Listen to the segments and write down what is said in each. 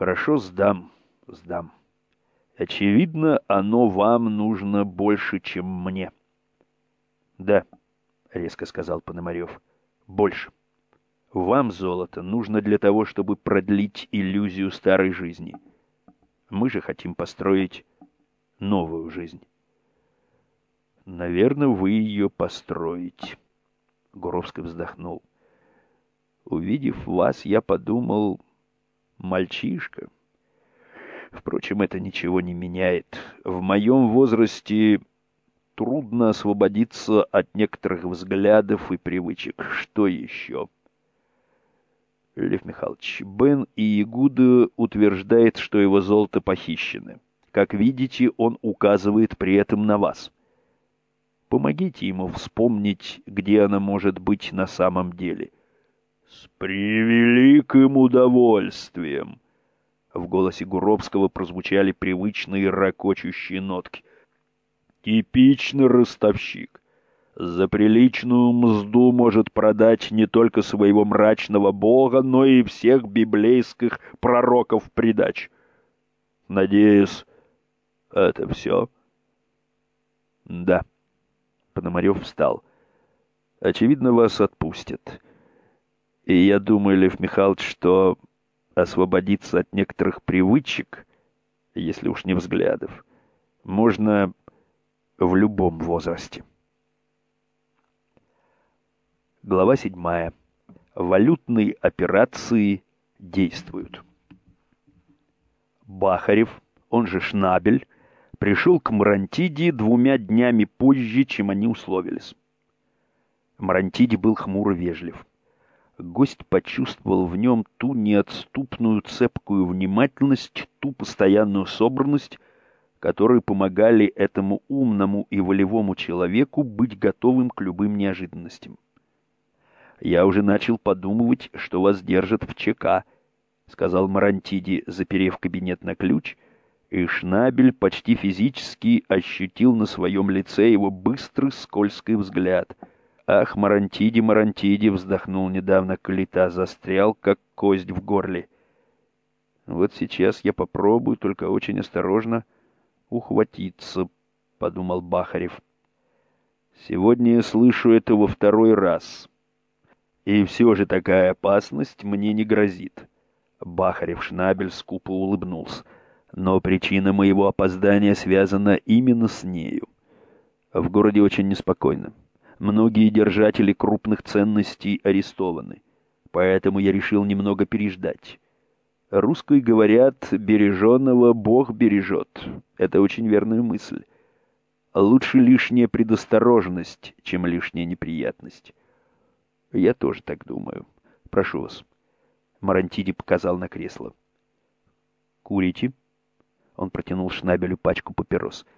Хорошо, сдам, сдам. Очевидно, оно вам нужно больше, чем мне. Да, резко сказал Пономарев. Больше. Вам золото нужно для того, чтобы продлить иллюзию старой жизни. Мы же хотим построить новую жизнь. Наверное, вы ее построите. Гуровский вздохнул. Увидев вас, я подумал, мальчишка — Впрочем, это ничего не меняет. В моем возрасте трудно освободиться от некоторых взглядов и привычек. Что еще? Лев Михайлович, Бен и Игуда утверждает, что его золото похищено. Как видите, он указывает при этом на вас. Помогите ему вспомнить, где она может быть на самом деле. — С превеликим удовольствием! В голосе Гуровского прозвучали привычные ракочущие нотки. «Типичный ростовщик. За приличную мзду может продать не только своего мрачного бога, но и всех библейских пророков придач. Надеюсь, это все?» «Да». Пономарев встал. «Очевидно, вас отпустят. И я думаю, Лев Михайлович, что освободиться от некоторых привычек, если уж не взглядов, можно в любом возрасте. Глава 7. Валютные операции действуют. Бахарев, он же Шнабель, пришел к Марантиде двумя днями позже, чем они условились. Марантиди был хмуро вежлив гость почувствовал в нем ту неотступную цепкую внимательность, ту постоянную собранность, которые помогали этому умному и волевому человеку быть готовым к любым неожиданностям. «Я уже начал подумывать, что вас держат в ЧК», — сказал Марантиди, заперев кабинет на ключ, и Шнабель почти физически ощутил на своем лице его быстрый скользкий взгляд — Ах, Марантиди, Марантиди, вздохнул недавно Калита, застрял, как кость в горле. Вот сейчас я попробую, только очень осторожно, ухватиться, подумал Бахарев. Сегодня я слышу это во второй раз. И все же такая опасность мне не грозит. Бахарев Шнабель скупо улыбнулся. Но причина моего опоздания связана именно с нею. В городе очень неспокойно. Многие держатели крупных ценностей арестованы, поэтому я решил немного переждать. Русские говорят, береженного Бог бережет. Это очень верная мысль. Лучше лишняя предосторожность, чем лишняя неприятность. Я тоже так думаю. Прошу вас. Марантиди показал на кресло. Курите? Он протянул Шнабелю пачку папирос. —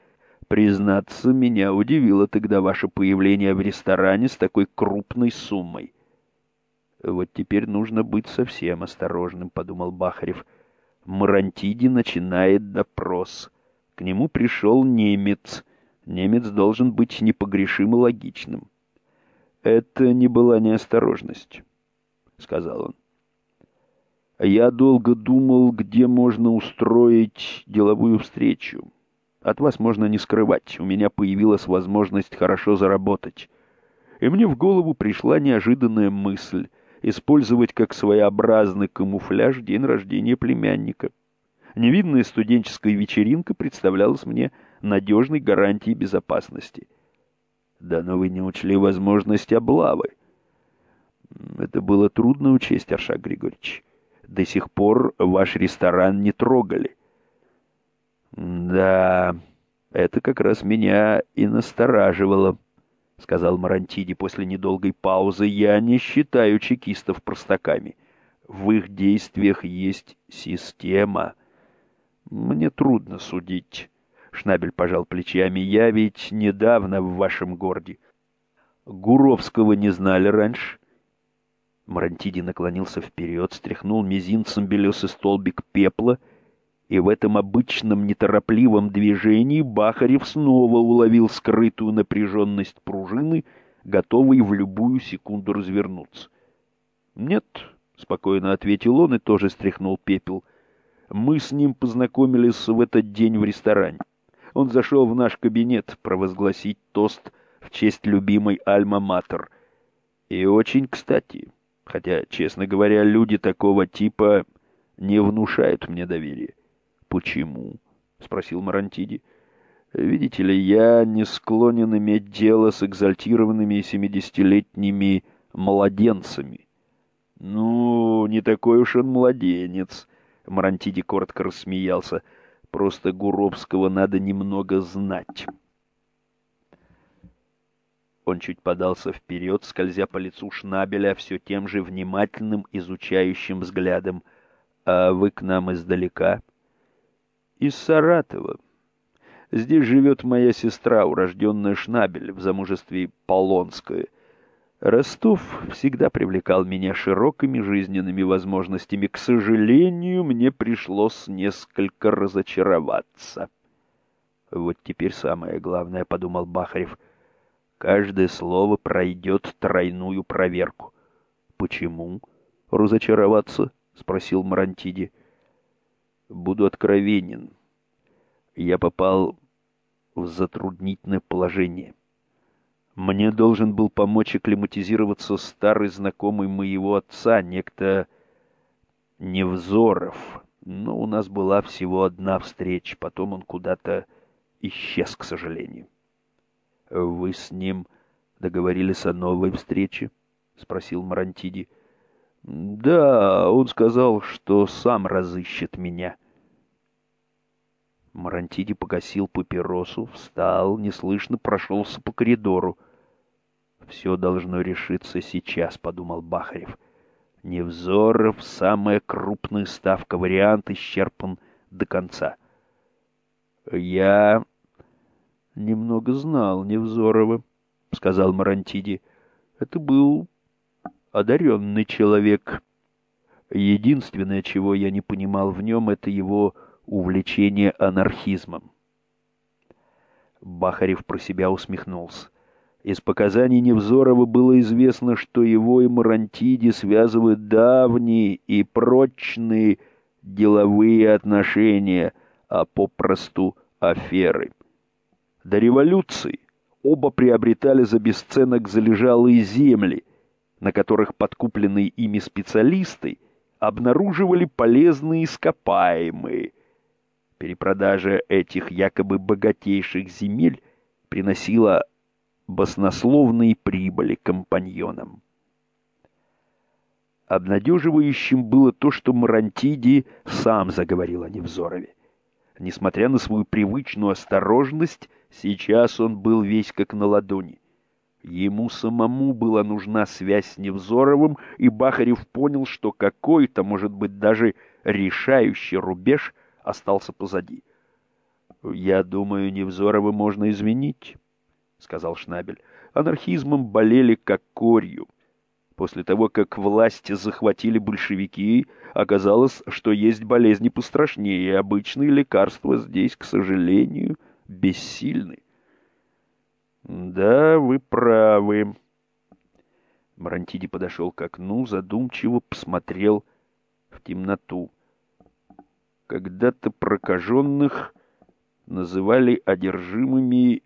Признаться, меня удивило тогда ваше появление в ресторане с такой крупной суммой. Вот теперь нужно быть совсем осторожным, подумал Бахарев. Марантиди начинает допрос. К нему пришел немец. Немец должен быть непогрешимо логичным. Это не была неосторожность, сказал он. Я долго думал, где можно устроить деловую встречу. От вас можно не скрывать, у меня появилась возможность хорошо заработать. И мне в голову пришла неожиданная мысль использовать как своеобразный камуфляж день рождения племянника. Невидная студенческая вечеринка представлялась мне надежной гарантией безопасности. Да, но вы не учли возможность облавы. Это было трудно учесть, Аршак Григорьевич. До сих пор ваш ресторан не трогали. «Да, это как раз меня и настораживало», — сказал Марантиди после недолгой паузы. «Я не считаю чекистов простаками. В их действиях есть система. Мне трудно судить». Шнабель пожал плечами. «Я ведь недавно в вашем городе. Гуровского не знали раньше». Марантиди наклонился вперед, стряхнул мизинцем белесый столбик пепла — и в этом обычном неторопливом движении Бахарев снова уловил скрытую напряженность пружины, готовый в любую секунду развернуться. «Нет», — спокойно ответил он и тоже стряхнул пепел. Мы с ним познакомились в этот день в ресторане. Он зашел в наш кабинет провозгласить тост в честь любимой Альма-Матер. И очень кстати, хотя, честно говоря, люди такого типа не внушают мне доверия. «Почему?» — спросил Марантиди. «Видите ли, я не склонен иметь дело с экзальтированными семидесятилетними младенцами». «Ну, не такой уж он младенец», — Марантиди коротко рассмеялся. «Просто Гуровского надо немного знать». Он чуть подался вперед, скользя по лицу Шнабеля все тем же внимательным, изучающим взглядом. «А вы к нам издалека?» Из Саратова. Здесь живет моя сестра, урожденная Шнабель, в замужестве Полонская. Ростов всегда привлекал меня широкими жизненными возможностями. К сожалению, мне пришлось несколько разочароваться. Вот теперь самое главное, — подумал Бахарев, — каждое слово пройдет тройную проверку. — Почему разочароваться? — спросил Марантиди. — Буду откровенен. Я попал в затруднительное положение. Мне должен был помочь акклиматизироваться старый знакомый моего отца, некто Невзоров. Но у нас была всего одна встреча, потом он куда-то исчез, к сожалению. — Вы с ним договорились о новой встрече? — спросил Марантиди. — Да, он сказал, что сам разыщет меня. — Марантиди погасил папиросу, встал, неслышно прошелся по коридору. «Все должно решиться сейчас», — подумал Бахарев. Невзоров, самая крупная ставка, вариант исчерпан до конца. «Я немного знал Невзорова», — сказал Марантиди. «Это был одаренный человек. Единственное, чего я не понимал в нем, — это его увлечение анархизмом. Бахарев про себя усмехнулся. Из показаний Невзорова было известно, что его и Марантиди связывают давние и прочные деловые отношения, а попросту аферы. До революции оба приобретали за бесценок залежалые земли, на которых подкупленные ими специалисты обнаруживали полезные ископаемые – Перепродажа этих якобы богатейших земель приносила баснословные прибыли компаньонам. Обнадеживающим было то, что Марантиди сам заговорил о Невзорове. Несмотря на свою привычную осторожность, сейчас он был весь как на ладони. Ему самому была нужна связь с Невзоровым, и Бахарев понял, что какой-то, может быть, даже решающий рубеж остался позади. «Я думаю, Невзорова можно изменить», — сказал Шнабель. «Анархизмом болели как корью. После того, как власть захватили большевики, оказалось, что есть болезни пострашнее, и обычные лекарства здесь, к сожалению, бессильны». «Да, вы правы». Марантиди подошел к окну, задумчиво посмотрел в темноту. Когда-то прокаженных называли одержимыми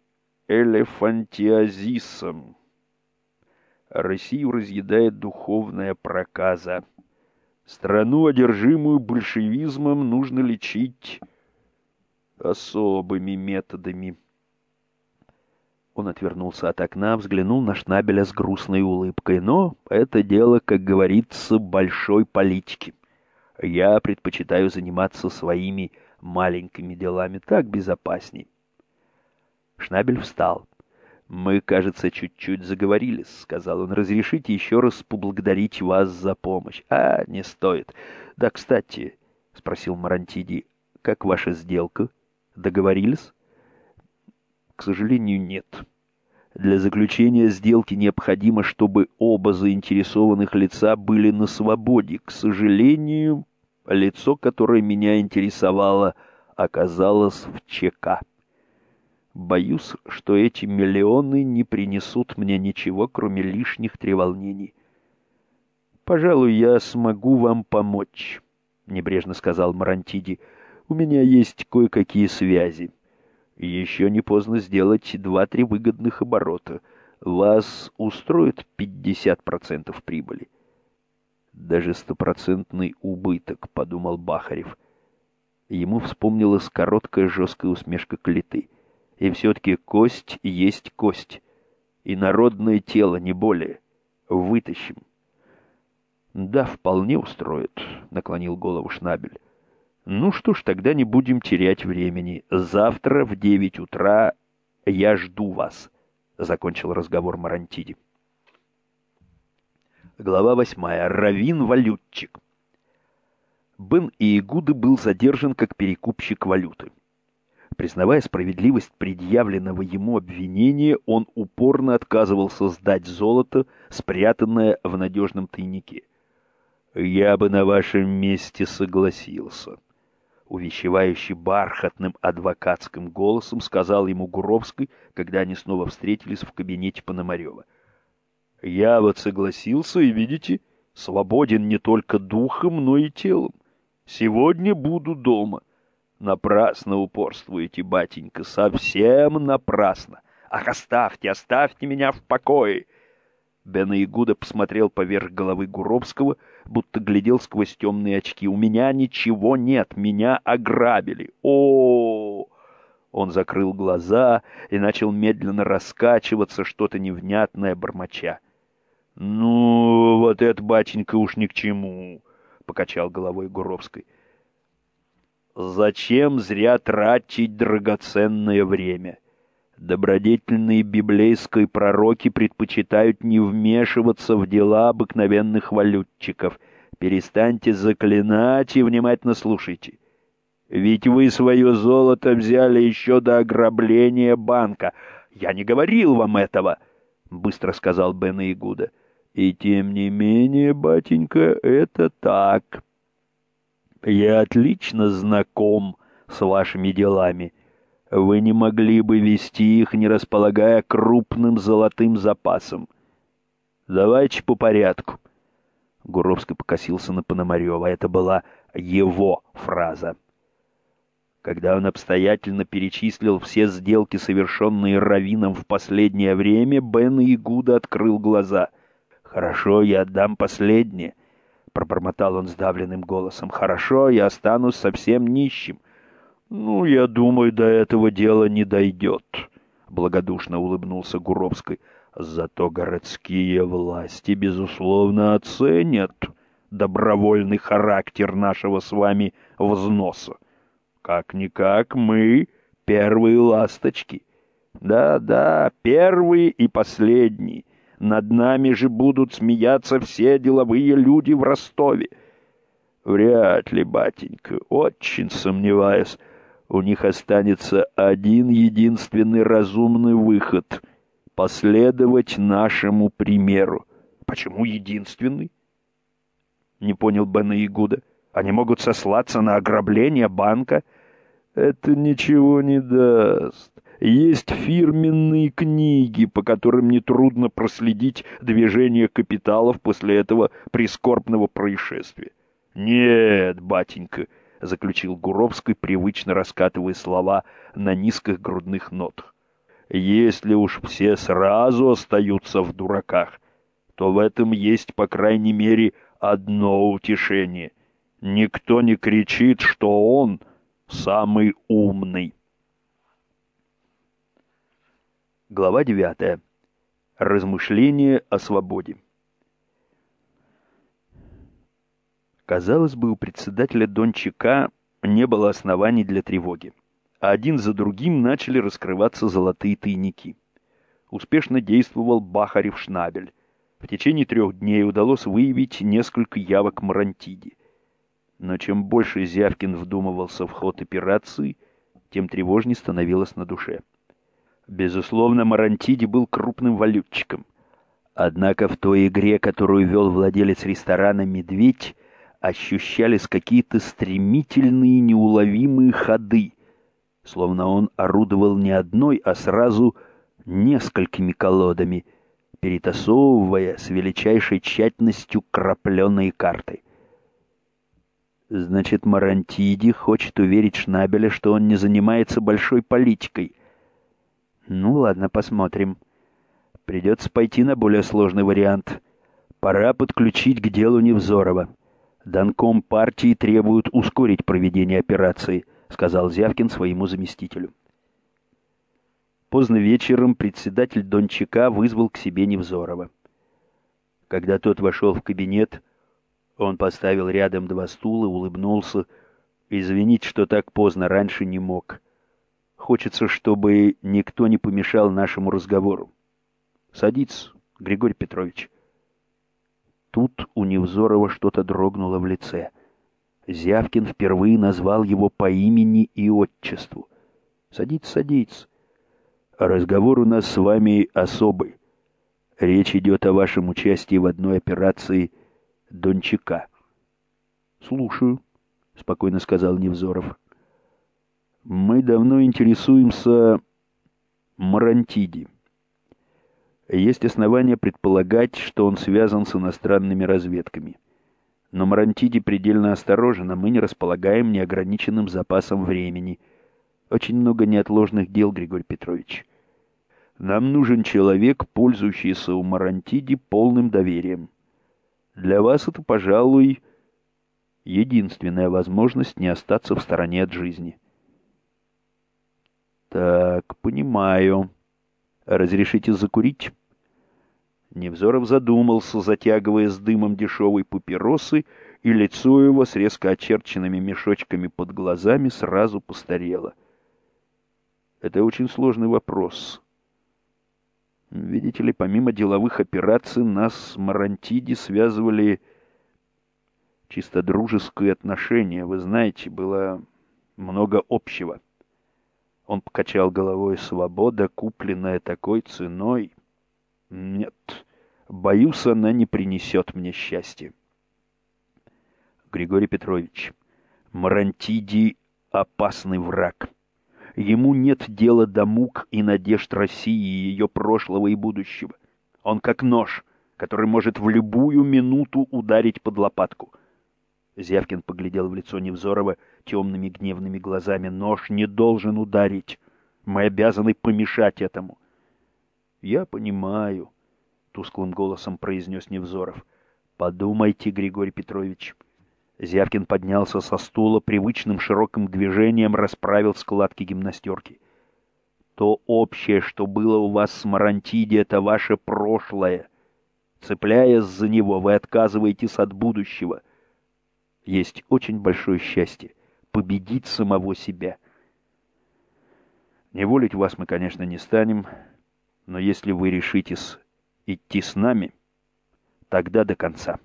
элефантиазисом. Россию разъедает духовная проказа. Страну, одержимую большевизмом, нужно лечить особыми методами. Он отвернулся от окна, взглянул на Шнабеля с грустной улыбкой. Но это дело, как говорится, большой политики. Я предпочитаю заниматься своими маленькими делами, так безопасней. Шнабель встал. «Мы, кажется, чуть-чуть заговорились», — сказал он. «Разрешите еще раз поблагодарить вас за помощь». «А, не стоит. Да, кстати», — спросил Марантиди, — «как ваша сделка? Договорились?» «К сожалению, нет. Для заключения сделки необходимо, чтобы оба заинтересованных лица были на свободе. К сожалению, лицо, которое меня интересовало, оказалось в ЧК. Боюсь, что эти миллионы не принесут мне ничего, кроме лишних треволнений. Пожалуй, я смогу вам помочь. — небрежно сказал Марантиди. «У меня есть кое-какие связи. Еще не поздно сделать два-три выгодных оборота. Вас устроит 50% прибыли?» «Даже стопроцентный убыток», — подумал Бахарев. Ему вспомнилась короткая жесткая усмешка клеты. «И все-таки кость есть кость, и народное тело, не более. Вытащим». «Да, вполне устроит», — наклонил голову Шнабель. «Ну что ж, тогда не будем терять времени. Завтра в девять утра я жду вас», — закончил разговор Марантиди. Глава восьмая. Равин-валютчик. Бен Иегуды был задержан как перекупщик валюты. Признавая справедливость предъявленного ему обвинения, он упорно отказывался сдать золото, спрятанное в надежном тайнике. «Я бы на вашем месте согласился», — увещевающий бархатным адвокатским голосом сказал ему Гуровский, когда они снова встретились в кабинете Пономарева. «Я вот согласился, и, видите, свободен не только духом, но и телом. Сегодня буду дома». «Напрасно упорствуете, батенька, совсем напрасно. Ах, оставьте, оставьте меня в покое!» Бен Игуда посмотрел поверх головы Гуровского, будто глядел сквозь темные очки. «У меня ничего нет, меня ограбили! -о Он закрыл глаза и начал медленно раскачиваться, что-то невнятное бормоча. «Ну, вот это, батенька, уж ни к чему!» — покачал головой Гуровской. «Зачем зря тратить драгоценное время?» Добродетельные библейские пророки предпочитают не вмешиваться в дела обыкновенных валютчиков. Перестаньте заклинать и внимательно слушайте. Ведь вы свое золото взяли еще до ограбления банка. Я не говорил вам этого, — быстро сказал Бен Игуда. И тем не менее, батенька, это так. Я отлично знаком с вашими делами. Вы не могли бы вести их, не располагая крупным золотым запасом. Давайте по порядку. Гуровский покосился на Пономарева. Это была его фраза. Когда он обстоятельно перечислил все сделки, совершенные Равином в последнее время, Бен Игуда открыл глаза. «Хорошо, я отдам последнее», — пробормотал он сдавленным голосом. «Хорошо, я останусь совсем нищим. «Ну, я думаю, до этого дела не дойдет», — благодушно улыбнулся Гуровский. «Зато городские власти, безусловно, оценят добровольный характер нашего с вами взноса. Как-никак мы первые ласточки. Да-да, первые и последние. Над нами же будут смеяться все деловые люди в Ростове. Вряд ли, батенька, очень сомневаюсь, у них останется один единственный разумный выход — последовать нашему примеру. Почему единственный? Не понял Бена Игуда. Они могут сослаться на ограбление банка? Это ничего не даст. Есть фирменные книги, по которым нетрудно проследить движение капиталов после этого прискорбного происшествия. Нет, батенька, — заключил Гуровский, привычно раскатывая слова на низких грудных нотах. «Если уж все сразу остаются в дураках, то в этом есть, по крайней мере, одно утешение. Никто не кричит, что он самый умный». Глава девятая. Размышления о свободе. Казалось бы, у председателя Дончика не было оснований для тревоги. А один за другим начали раскрываться золотые тайники. Успешно действовал Бахарев-Шнабель. В течение трех дней удалось выявить несколько явок Марантиди. Но чем больше Зявкин вдумывался в ход операции, тем тревожнее становилось на душе. Безусловно, Марантиди был крупным валютчиком. Однако в той игре, которую вел владелец ресторана «Медведь», ощущались какие-то стремительные неуловимые ходы, словно он орудовал не одной, а сразу несколькими колодами, перетасовывая с величайшей тщательностью крапленые карты. Значит, Марантиди хочет уверить Шнабеля, что он не занимается большой политикой. Ну ладно, посмотрим. Придется пойти на более сложный вариант. Пора подключить к делу Невзорова. Донком партии требует ускорить проведение операции, сказал Зявкин своему заместителю. Поздно вечером председатель Дончака вызвал к себе Невзорова. Когда тот вошел в кабинет, он поставил рядом два стула, улыбнулся. «Извините, что так поздно, раньше не мог. Хочется, чтобы никто не помешал нашему разговору. Садитесь, Григорий Петрович». Тут у Невзорова что-то дрогнуло в лице. Зявкин впервые назвал его по имени и отчеству. «Садитесь, садитесь. Разговор у нас с вами особый. Речь идет о вашем участии в одной операции — Дончака. «Слушаю», — спокойно сказал Невзоров. «Мы давно интересуемся Марантиди. Есть основания предполагать, что он связан с иностранными разведками. Но Марантиди предельно осторожен, а мы не располагаем неограниченным запасом времени. Очень много неотложных дел, Григорий Петрович. Нам нужен человек, пользующийся у Марантиди полным доверием. Для вас это, пожалуй, единственная возможность не остаться в стороне от жизни. Так, понимаю. Разрешите закурить? Невзоров задумался, затягивая с дымом дешевой папиросы, и лицо его с резко очерченными мешочками под глазами сразу постарело. Это очень сложный вопрос. Видите ли, помимо деловых операций, нас с Марантиди связывали чисто дружеские отношения. Вы знаете, было много общего. Он покачал головой. Свобода, купленная такой ценой. Нет, боюсь, она не принесет мне счастья. Григорий Петрович, Марантиди — опасный враг. Ему нет дела до мук и надежд России, ее прошлого и будущего. Он как нож, который может в любую минуту ударить под лопатку. Зявкин поглядел в лицо Невзорова темными гневными глазами. Нож не должен ударить. Мы обязаны помешать этому. Я понимаю, тусклым голосом произнес Невзоров. Подумайте, Григорий Петрович. Зявкин поднялся со стула, привычным широким движением расправил складки гимнастерки. То общее, что было у вас с Марантиди, это ваше прошлое. Цепляясь за него, вы отказываетесь от будущего. Есть очень большое счастье — победить самого себя. Неволить вас мы, конечно, не станем, но если вы решитесь идти с нами, тогда до конца.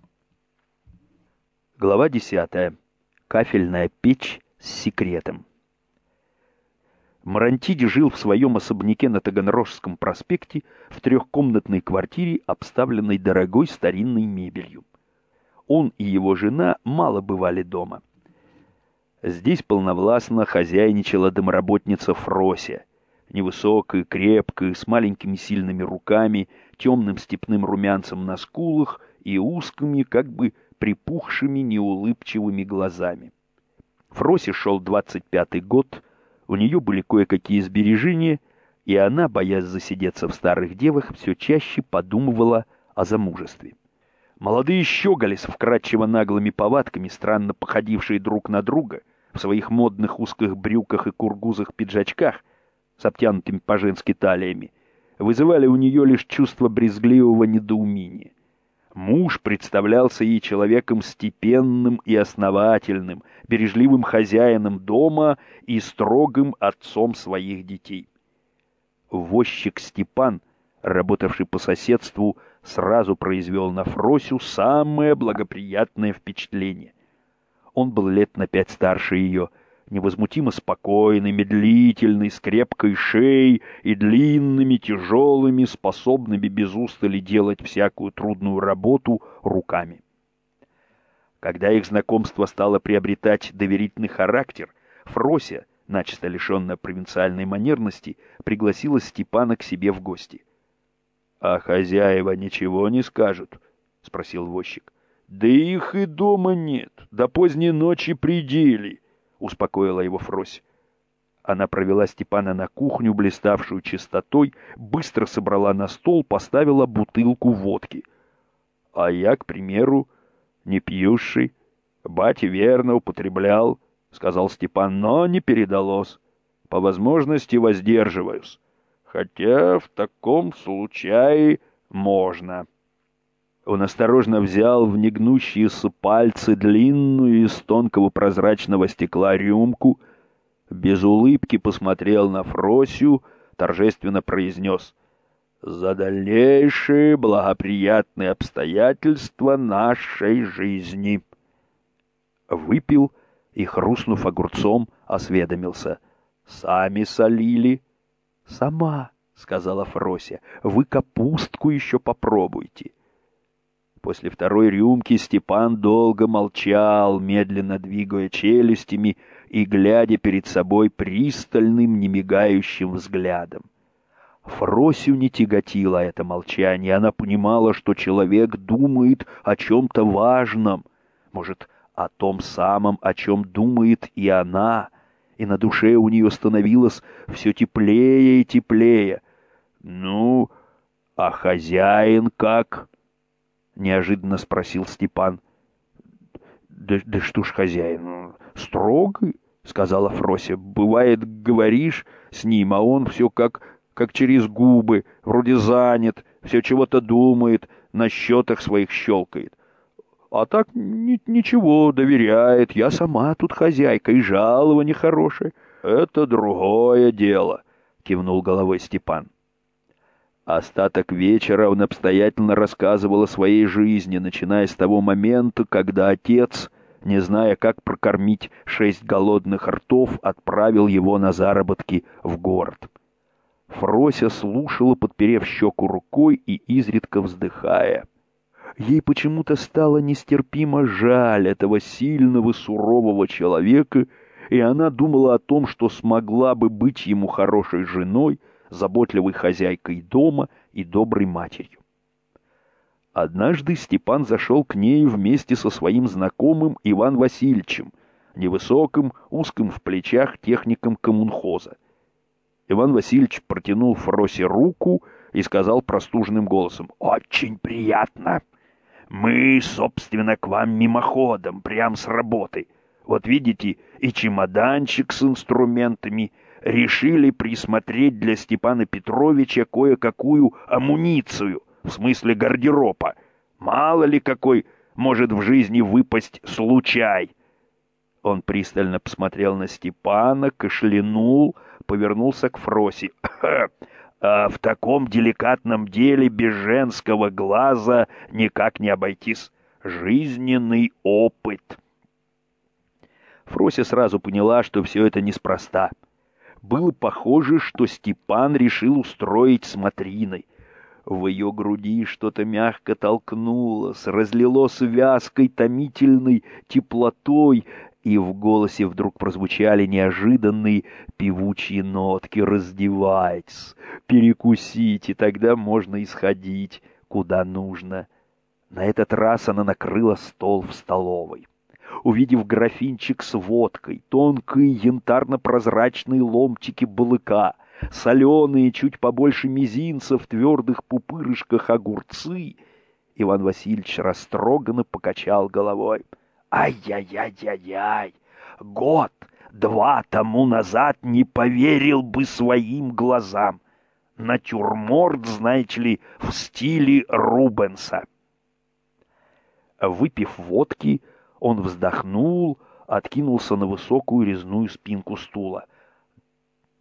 Глава 10. Кафельная печь с секретом. Марантиди жил в своем особняке на Таганрожском проспекте в трехкомнатной квартире, обставленной дорогой старинной мебелью. Он и его жена мало бывали дома. Здесь полновластно хозяйничала домоработница Фрося, невысокая, крепкая, с маленькими сильными руками, темным степным румянцем на скулах и узкими, как бы припухшими неулыбчивыми глазами. Фросе шел двадцать пятый год, у нее были кое-какие сбережения, и она, боясь засидеться в старых девах, все чаще подумывала о замужестве. Молодые щеголи с вкрадчиво наглыми повадками, странно походившие друг на друга, в своих модных узких брюках и кургузах-пиджачках с обтянутыми по-женски талиями, вызывали у нее лишь чувство брезгливого недоумения. Муж представлялся ей человеком степенным и основательным, бережливым хозяином дома и строгим отцом своих детей. Возчик Степан, работавший по соседству, сразу произвел на Фросю самое благоприятное впечатление. Он был лет на пять старше ее — невозмутимо спокойный, медлительный, с крепкой шеей и длинными, тяжелыми, способными без устали делать всякую трудную работу руками. Когда их знакомство стало приобретать доверительный характер, Фрося, начисто лишенная провинциальной манерности, пригласила Степана к себе в гости. — А хозяева ничего не скажут? — спросил возчик. — Да их и дома нет, до поздней ночи предели, — успокоила его Фрось. Она провела Степана на кухню, блиставшую чистотой, быстро собрала на стол, поставила бутылку водки. А я, к примеру, не пьющий, батя верно употреблял, — сказал Степан, — но не передалось. По возможности воздерживаюсь. Хотя в таком случае можно. Он осторожно взял в негнущиеся пальцы длинную из тонкого прозрачного стекла рюмку, без улыбки посмотрел на Фросю, торжественно произнес «За дальнейшие благоприятные обстоятельства нашей жизни». Выпил и, хрустнув огурцом, осведомился. «Сами солили?» «Сама», — сказала Фрося, — «вы капустку еще попробуйте». После второй рюмки Степан долго молчал, медленно двигая челюстями и глядя перед собой пристальным, немигающим взглядом. Фросю не тяготило это молчание, она понимала, что человек думает о чем-то важном, может, о том самом, о чем думает и она, и на душе у нее становилось все теплее и теплее. «Ну, а хозяин как?» — неожиданно спросил Степан. «Да, да что ж хозяин, строгий?» — сказала Фрося. «Бывает, говоришь с ним, а он все как, как через губы, вроде занят, все чего-то думает, на счетах своих щелкает. А так ни ничего, доверяет. Я сама тут хозяйка, и жалование хорошее. Это другое дело», — кивнул головой Степан. Остаток вечера он обстоятельно рассказывал о своей жизни, начиная с того момента, когда отец, не зная, как прокормить шесть голодных ртов, отправил его на заработки в город. Фрося слушала, подперев щеку рукой и изредка вздыхая. Ей почему-то стало нестерпимо жаль этого сильного, сурового человека, и она думала о том, что смогла бы быть ему хорошей женой, заботливой хозяйкой дома и доброй матерью. Однажды Степан зашел к ней вместе со своим знакомым Иван Васильевичем, невысоким, узким в плечах техником коммунхоза. Иван Васильевич протянул Фросе руку и сказал простуженным голосом «Очень приятно. Мы, собственно, к вам мимоходом, прям с работы. Вот видите, и чемоданчик с инструментами, решили присмотреть для Степана Петровича кое-какую амуницию, в смысле гардероба. Мало ли какой может в жизни выпасть случай. Он пристально посмотрел на Степана, кашлянул, повернулся к Фросе. «А в таком деликатном деле без женского глаза никак не обойтись. Жизненный опыт». Фрося сразу поняла, что все это неспроста — было похоже, что Степан решил устроить смотриной. В ее груди что-то мягко толкнулось, разлилось вязкой томительной теплотой, и в голосе вдруг прозвучали неожиданные певучие нотки «Раздевайтесь, перекусите, тогда можно исходить, куда нужно». На этот раз она накрыла стол в столовой увидев графинчик с водкой, тонкие янтарно-прозрачные ломтики балыка, соленые, чуть побольше мизинца в твердых пупырышках огурцы, Иван Васильевич растроганно покачал головой. «Ай-яй-яй-яй-яй! Год, два тому назад не поверил бы своим глазам! Натюрморт, знаете ли, в стиле Рубенса!» Выпив водки, он вздохнул, откинулся на высокую резную спинку стула.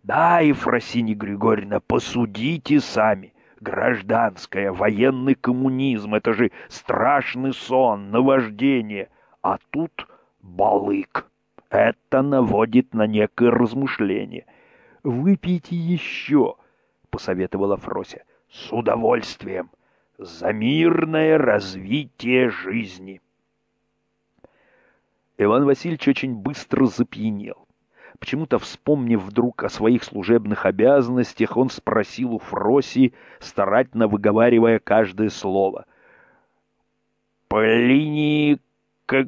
«Да, Ефросинья Григорьевна, посудите сами. Гражданское, военный коммунизм — это же страшный сон, наваждение. А тут балык. Это наводит на некое размышление. «Выпейте еще», — посоветовала Фрося. «С удовольствием. За мирное развитие жизни». Иван Васильевич очень быстро запьянел. Почему-то, вспомнив вдруг о своих служебных обязанностях, он спросил у Фроси, старательно выговаривая каждое слово. по линии как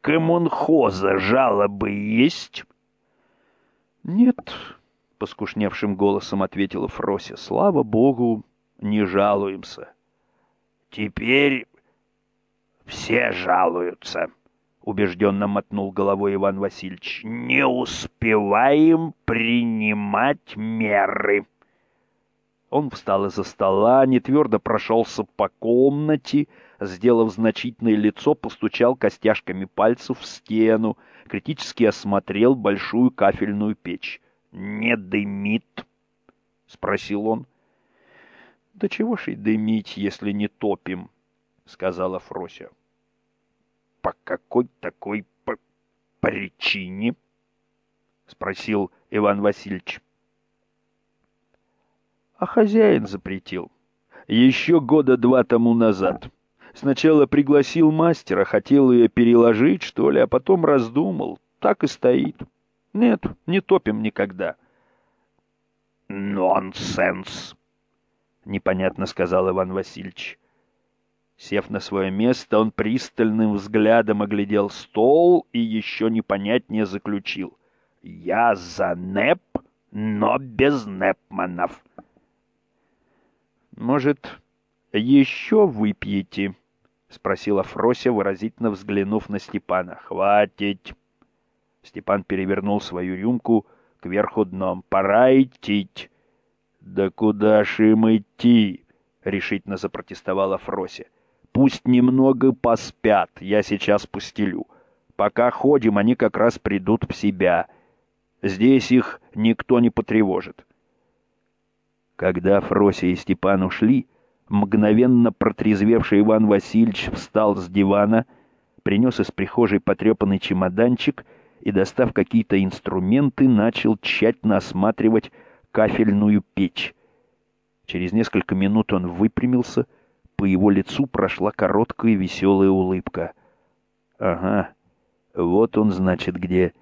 коммунхоза жалобы есть? Нет, поскушневшим голосом ответила Фрося. Слава богу, не жалуемся. Теперь все жалуются, убежденно мотнул головой Иван Васильевич. Не успеваем принимать меры. Он встал из-за стола, нетвердо прошелся по комнате, сделав значительное лицо, постучал костяшками пальцев в стену, критически осмотрел большую кафельную печь. «Не дымит?» — спросил он. «Да чего ж и дымить, если не топим?» — сказала Фрося. «По какой такой по причине?» — спросил Иван Васильевич. «А хозяин запретил. Еще года два тому назад». Сначала пригласил мастера, хотел ее переложить, что ли, а потом раздумал. Так и стоит. Нет, не топим никогда. «Нонсенс!» — непонятно сказал Иван Васильевич. Сев на свое место, он пристальным взглядом оглядел стол и еще непонятнее заключил. «Я за НЭП, но без НЭПманов». «Может, еще выпьете?» — спросила Фрося, выразительно взглянув на Степана. «Хватит!» Степан перевернул свою рюмку кверху дном. «Пора идти!» «Да куда ж им идти?» — решительно запротестовала Фрося. «Пусть немного поспят, я сейчас постелю. Пока ходим, они как раз придут в себя. Здесь их никто не потревожит». Когда Фрося и Степан ушли, Мгновенно протрезвевший Иван Васильевич встал с дивана, принес из прихожей потрепанный чемоданчик и, достав какие-то инструменты, начал тщательно осматривать кафельную печь. Через несколько минут он выпрямился, по его лицу прошла короткая веселая улыбка. «Ага, вот он, значит, где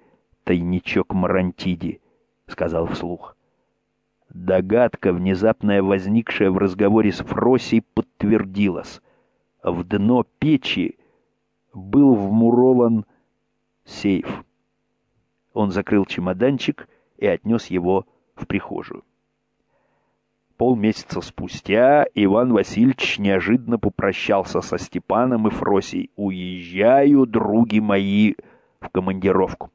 тайничок Марантиди», — сказал вслух. Догадка, внезапная возникшая в разговоре с Фросей, подтвердилась. В дно печи был вмурован сейф. Он закрыл чемоданчик и отнес его в прихожую. Полмесяца спустя Иван Васильевич неожиданно попрощался со Степаном и Фросей. «Уезжаю, други мои, в командировку.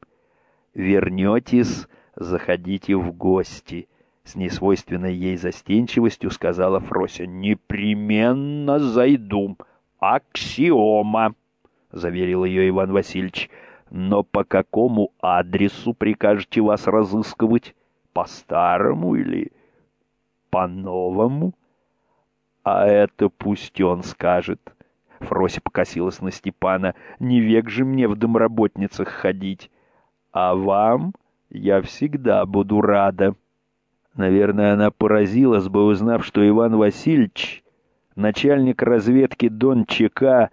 Вернетесь, заходите в гости». С несвойственной ей застенчивостью сказала Фрося. «Непременно зайду. Аксиома!» — заверил ее Иван Васильевич. «Но по какому адресу прикажете вас разыскивать? По старому или по новому?» «А это пусть он скажет». Фрося покосилась на Степана. «Не век же мне в домработницах ходить. А вам я всегда буду рада». Наверное, она поразилась бы, узнав, что Иван Васильевич, начальник разведки Дон ЧК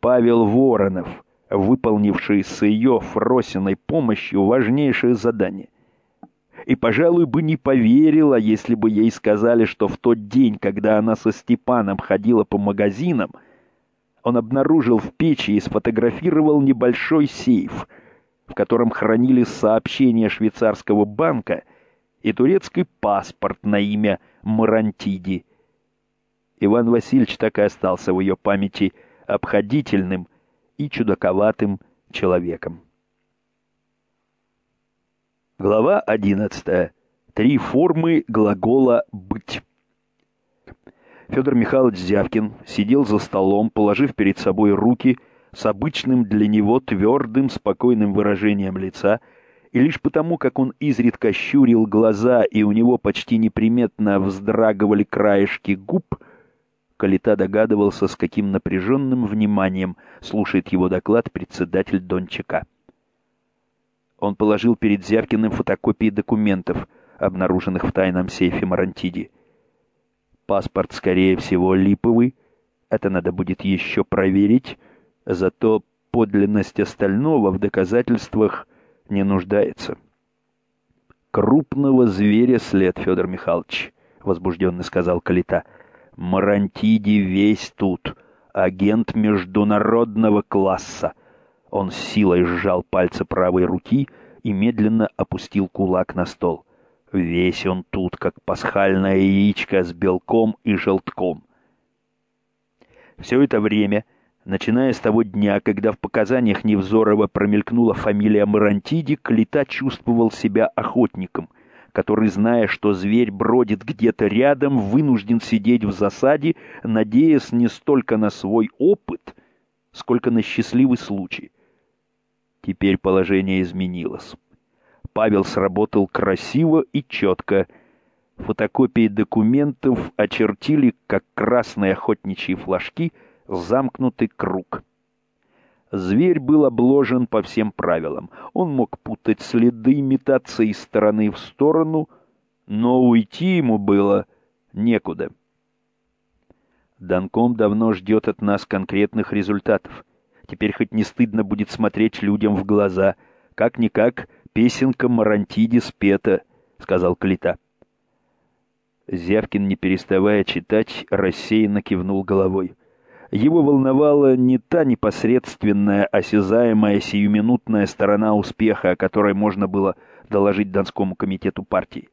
Павел Воронов, выполнивший с ее Фросиной помощью важнейшее задание. И, пожалуй, бы не поверила, если бы ей сказали, что в тот день, когда она со Степаном ходила по магазинам, он обнаружил в печи и сфотографировал небольшой сейф, в котором хранились сообщения швейцарского банка — и турецкий паспорт на имя Марантиди. Иван Васильевич так и остался в ее памяти обходительным и чудаковатым человеком. Глава одиннадцатая. Три формы глагола «быть». Федор Михайлович Зявкин сидел за столом, положив перед собой руки с обычным для него твердым, спокойным выражением лица – и лишь потому, как он изредка щурил глаза и у него почти неприметно вздрагивали краешки губ, Калита догадывался, с каким напряженным вниманием слушает его доклад председатель Дончака. Он положил перед Зявкиным фотокопии документов, обнаруженных в тайном сейфе Марантиди. Паспорт, скорее всего, липовый, это надо будет еще проверить, зато подлинность остального в доказательствах не нуждается. «Крупного зверя след, Федор Михайлович», — возбужденно сказал Калита. «Марантиди весь тут, агент международного класса. Он с силой сжал пальцы правой руки и медленно опустил кулак на стол. Весь он тут, как пасхальное яичко с белком и желтком. Все это время, начиная с того дня, когда в показаниях Невзорова промелькнула фамилия Марантиди, Клита чувствовал себя охотником — который, зная, что зверь бродит где-то рядом, вынужден сидеть в засаде, надеясь не столько на свой опыт, сколько на счастливый случай. Теперь положение изменилось. Павел сработал красиво и четко. Фотокопии документов очертили, как красные охотничьи флажки, замкнутый круг — Зверь был обложен по всем правилам. Он мог путать следы, метаться из стороны в сторону, но уйти ему было некуда. Данком давно ждет от нас конкретных результатов. Теперь хоть не стыдно будет смотреть людям в глаза. Как-никак песенка Марантиди спета, — сказал Клита. Зявкин, не переставая читать, рассеянно кивнул головой. Его волновала не та непосредственная, осязаемая сиюминутная сторона успеха, о которой можно было доложить Донскому комитету партии.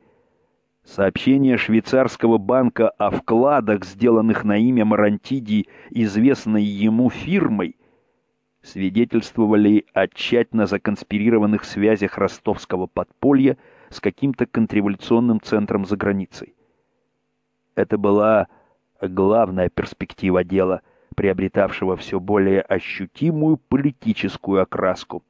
Сообщение швейцарского банка о вкладах, сделанных на имя Марантиди, известной ему фирмой, свидетельствовали о тщательно законспирированных связях ростовского подполья с каким-то контрреволюционным центром за границей. Это была главная перспектива дела — приобретавшего все более ощутимую политическую окраску.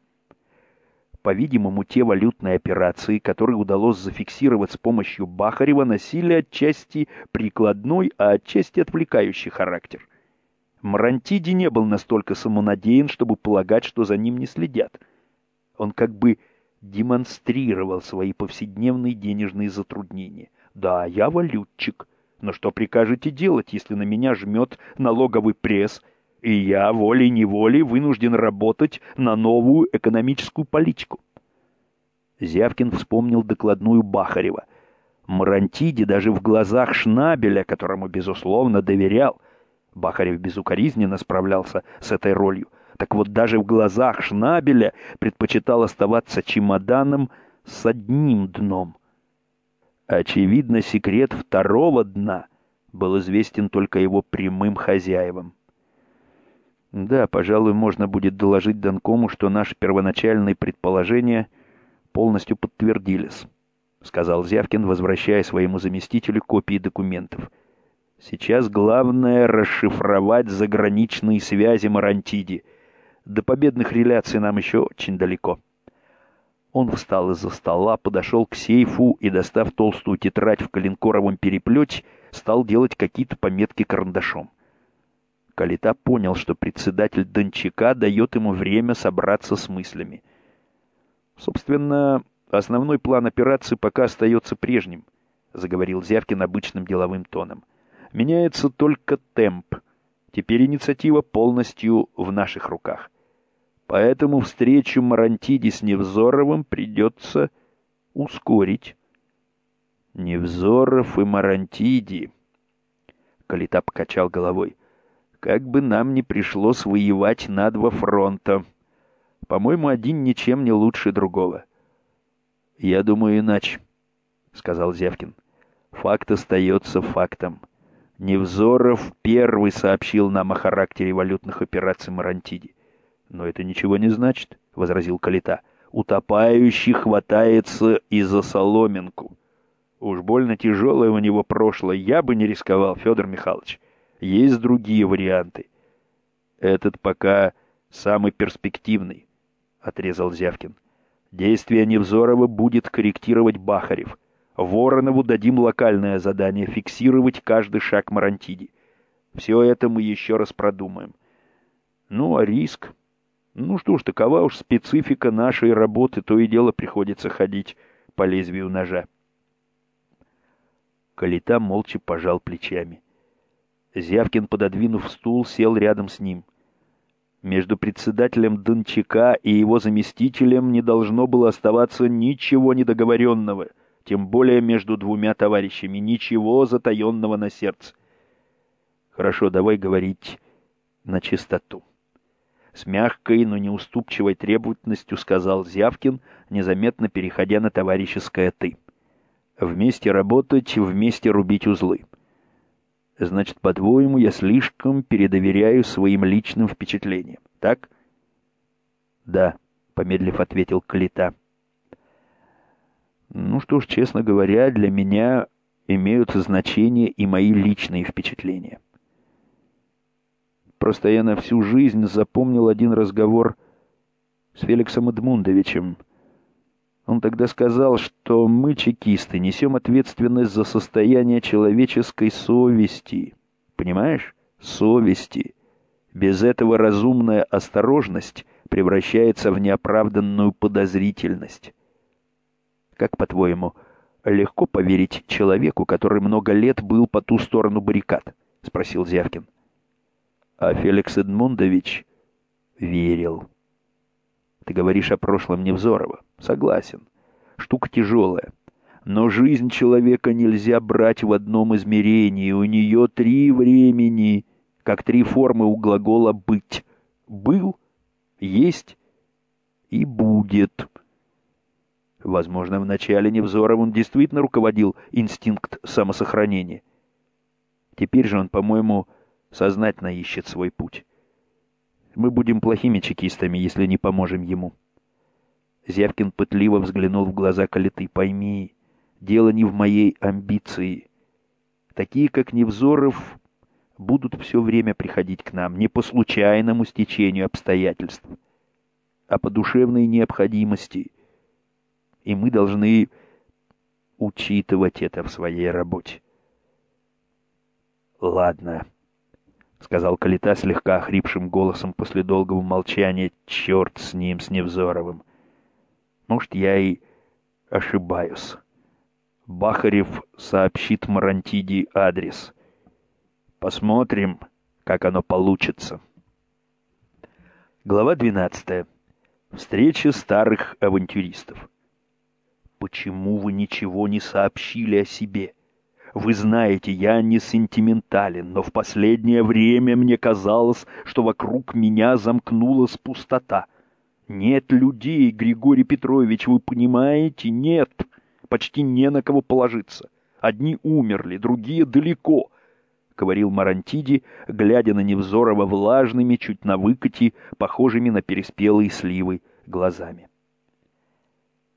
По-видимому, те валютные операции, которые удалось зафиксировать с помощью Бахарева, носили отчасти прикладной, а отчасти отвлекающий характер. Мрантиди не был настолько самонадеян, чтобы полагать, что за ним не следят. Он как бы демонстрировал свои повседневные денежные затруднения. «Да, я валютчик», но что прикажете делать, если на меня жмет налоговый пресс, и я волей-неволей вынужден работать на новую экономическую политику? Зявкин вспомнил докладную Бахарева. Марантиди даже в глазах Шнабеля, которому, безусловно, доверял, Бахарев безукоризненно справлялся с этой ролью, так вот даже в глазах Шнабеля предпочитал оставаться чемоданом с одним дном. Очевидно, секрет второго дна был известен только его прямым хозяевам. Да, пожалуй, можно будет доложить Донкому, что наши первоначальные предположения полностью подтвердились, сказал Зявкин, возвращая своему заместителю копии документов. Сейчас главное расшифровать заграничные связи Марантиди. До победных реляций нам еще очень далеко. Он встал из-за стола, подошел к сейфу и, достав толстую тетрадь в коленкоровом переплете, стал делать какие-то пометки карандашом. Калита понял, что председатель Дончака дает ему время собраться с мыслями. «Собственно, основной план операции пока остается прежним», — заговорил Зявкин обычным деловым тоном. «Меняется только темп. Теперь инициатива полностью в наших руках». Поэтому встречу Марантиди с Невзоровым придется ускорить. Невзоров и Марантиди. Калита покачал головой. Как бы нам ни пришлось воевать на два фронта. По-моему, один ничем не лучше другого. Я думаю иначе, сказал Зевкин. Факт остается фактом. Невзоров первый сообщил нам о характере валютных операций Марантиди. «Но это ничего не значит», — возразил Калита. «Утопающий хватается и за соломинку». «Уж больно тяжелое у него прошлое, я бы не рисковал, Федор Михайлович. Есть другие варианты». «Этот пока самый перспективный», — отрезал Зявкин. «Действие Невзорова будет корректировать Бахарев. Воронову дадим локальное задание — фиксировать каждый шаг Марантиди. Все это мы еще раз продумаем. Ну, а риск? Ну что ж, такова уж специфика нашей работы, то и дело приходится ходить по лезвию ножа. Калита молча пожал плечами. Зявкин, пододвинув стул, сел рядом с ним. Между председателем Дончака и его заместителем не должно было оставаться ничего недоговоренного, тем более между двумя товарищами, ничего затаенного на сердце. «Хорошо, давай говорить на чистоту. С мягкой, но неуступчивой требовательностью сказал Зявкин, незаметно переходя на товарищеское «ты». «Вместе работать, вместе рубить узлы». Значит, по-твоему, я слишком передоверяю своим личным впечатлениям, так? Да, помедлив ответил Калита. Ну что ж, честно говоря, для меня имеют значение и мои личные впечатления. Просто я на всю жизнь запомнил один разговор с Феликсом Эдмундовичем. Он тогда сказал, что мы, чекисты, несем ответственность за состояние человеческой совести. Понимаешь? Совести. Без этого разумная осторожность превращается в неоправданную подозрительность. Как, по-твоему, легко поверить человеку, который много лет был по ту сторону баррикад? — спросил Зявкин. — а Феликс Эдмундович верил. Ты говоришь о прошлом Невзорова. Согласен. Штука тяжелая. Но жизнь человека нельзя брать в одном измерении. У нее три времени, как три формы у глагола «быть». Был, есть и будет. Возможно, в начале Невзоров он действительно руководил инстинкт самосохранения. Теперь же он, по-моему, сознательно ищет свой путь. Мы будем плохими чекистами, если не поможем ему. Зявкин пытливо взглянул в глаза Калиты. Пойми, дело не в моей амбиции. Такие, как Невзоров, будут все время приходить к нам, не по случайному стечению обстоятельств, а по душевной необходимости. И мы должны учитывать это в своей работе. Ладно. — сказал Калита слегка охрипшим голосом после долгого молчания. «Черт с ним, с Невзоровым! Может, я и ошибаюсь. Бахарев сообщит Марантиди адрес. Посмотрим, как оно получится». Глава 12. Встреча старых авантюристов. «Почему вы ничего не сообщили о себе?» Вы знаете, я не сентиментален, но в последнее время мне казалось, что вокруг меня замкнулась пустота. Нет людей, Григорий Петрович, вы понимаете? Нет. Почти не на кого положиться. Одни умерли, другие далеко, — говорил Марантиди, глядя на Невзорова влажными, чуть на выкате, похожими на переспелые сливы, глазами.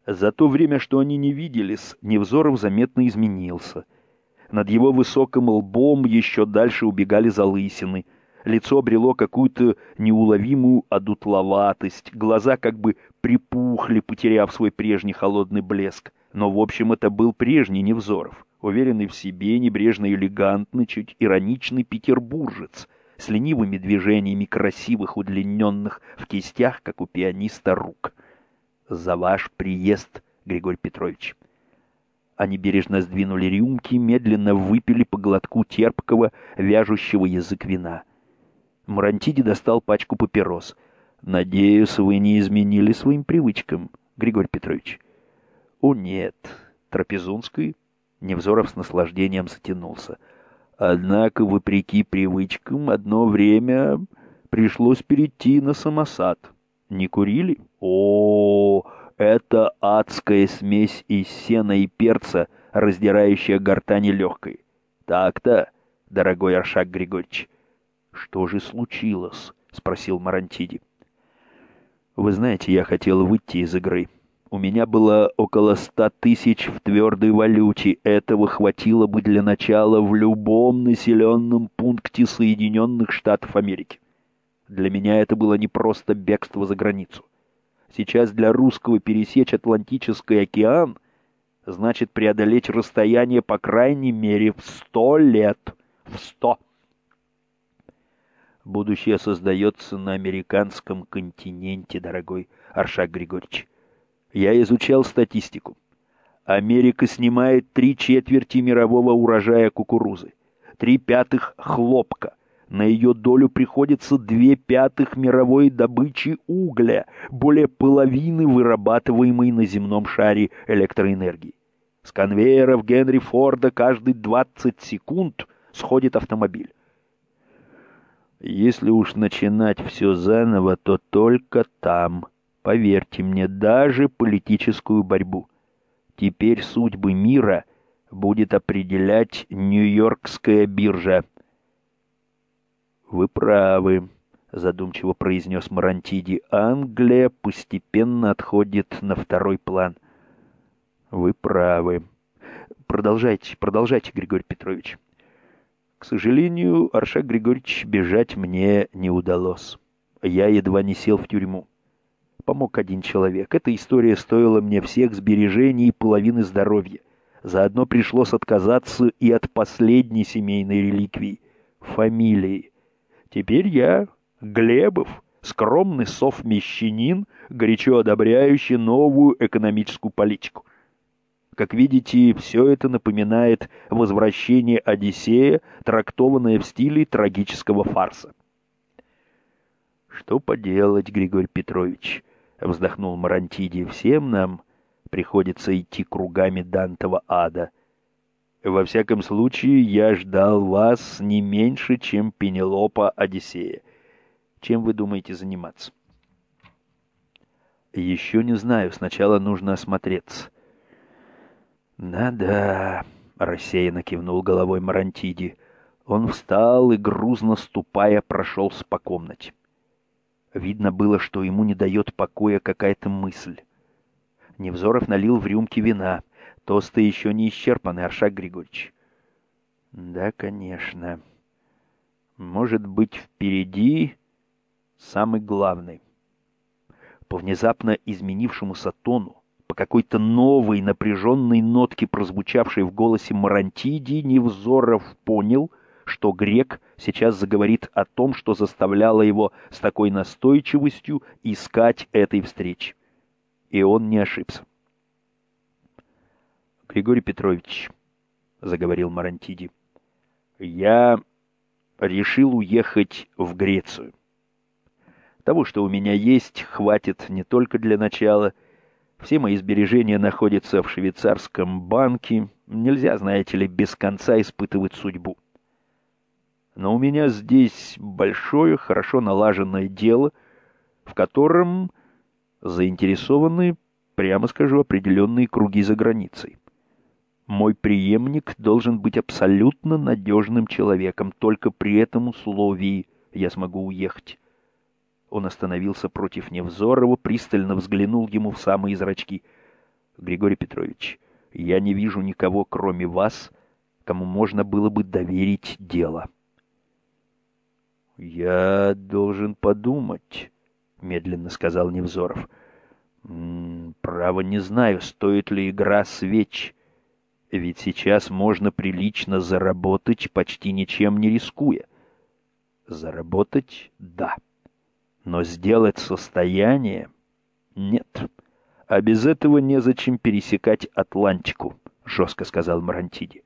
За то время, что они не виделись, Невзоров заметно изменился — над его высоким лбом еще дальше убегали залысины. Лицо обрело какую-то неуловимую одутловатость, глаза как бы припухли, потеряв свой прежний холодный блеск. Но, в общем, это был прежний Невзоров, уверенный в себе, небрежно элегантный, чуть ироничный петербуржец, с ленивыми движениями красивых, удлиненных в кистях, как у пианиста, рук. «За ваш приезд, Григорий Петрович!» Они бережно сдвинули рюмки, медленно выпили по глотку терпкого, вяжущего язык вина. Мурантиди достал пачку папирос. «Надеюсь, вы не изменили своим привычкам, Григорий Петрович?» «О, нет. Трапезунской?» Невзоров с наслаждением затянулся. «Однако, вопреки привычкам, одно время пришлось перейти на самосад. Не курили?» «О, -о, -о это адская смесь из сена и перца, раздирающая гортани легкой. Так-то, дорогой Аршак Григорьевич. Что же случилось? спросил Марантиди. Вы знаете, я хотел выйти из игры. У меня было около ста тысяч в твердой валюте. Этого хватило бы для начала в любом населенном пункте Соединенных Штатов Америки. Для меня это было не просто бегство за границу. Сейчас для русского пересечь Атлантический океан значит преодолеть расстояние по крайней мере в сто лет. В сто. Будущее создается на американском континенте, дорогой Аршак Григорьевич. Я изучал статистику. Америка снимает три четверти мирового урожая кукурузы, три пятых хлопка, на ее долю приходится две пятых мировой добычи угля, более половины вырабатываемой на земном шаре электроэнергии. С конвейеров Генри Форда каждые 20 секунд сходит автомобиль. Если уж начинать все заново, то только там. Поверьте мне, даже политическую борьбу. Теперь судьбы мира будет определять Нью-Йоркская биржа. Вы правы, задумчиво произнес Марантиди. Англия постепенно отходит на второй план. Вы правы. Продолжайте, продолжайте, Григорий Петрович. К сожалению, Аршак Григорьевич бежать мне не удалось. Я едва не сел в тюрьму. Помог один человек. Эта история стоила мне всех сбережений и половины здоровья. Заодно пришлось отказаться и от последней семейной реликвии — фамилии. Теперь я Глебов, скромный совмещанин, горячо одобряющий новую экономическую политику. Как видите, все это напоминает возвращение Одиссея, трактованное в стиле трагического фарса. «Что поделать, Григорий Петрович?» — вздохнул Марантиди. «Всем нам приходится идти кругами Дантова ада. Во всяком случае, я ждал вас не меньше, чем Пенелопа Одиссея. Чем вы думаете заниматься?» «Еще не знаю. Сначала нужно осмотреться». «Да-да», — рассеянно кивнул головой Марантиди. Он встал и, грузно ступая, прошелся по комнате. Видно было, что ему не дает покоя какая-то мысль. Невзоров налил в рюмки вина. Тосты еще не исчерпаны, Аршак Григорьевич. Да, конечно. Может быть, впереди самый главный. По внезапно изменившемуся тону по какой-то новой напряженной нотке, прозвучавшей в голосе Марантиди, Невзоров понял, что грек сейчас заговорит о том, что заставляло его с такой настойчивостью искать этой встречи. И он не ошибся. «Григорий Петрович», — заговорил Марантиди, — «я решил уехать в Грецию. Того, что у меня есть, хватит не только для начала — все мои сбережения находятся в швейцарском банке. Нельзя, знаете ли, без конца испытывать судьбу. Но у меня здесь большое, хорошо налаженное дело, в котором заинтересованы, прямо скажу, определенные круги за границей. Мой преемник должен быть абсолютно надежным человеком, только при этом условии я смогу уехать. Он остановился против Невзорова, пристально взглянул ему в самые зрачки. «Григорий Петрович, я не вижу никого, кроме вас, кому можно было бы доверить дело». «Я должен подумать», — медленно сказал Невзоров. «Право не знаю, стоит ли игра свеч. Ведь сейчас можно прилично заработать, почти ничем не рискуя». «Заработать — да». Но сделать состояние — нет. А без этого незачем пересекать Атлантику, — жестко сказал Марантиди.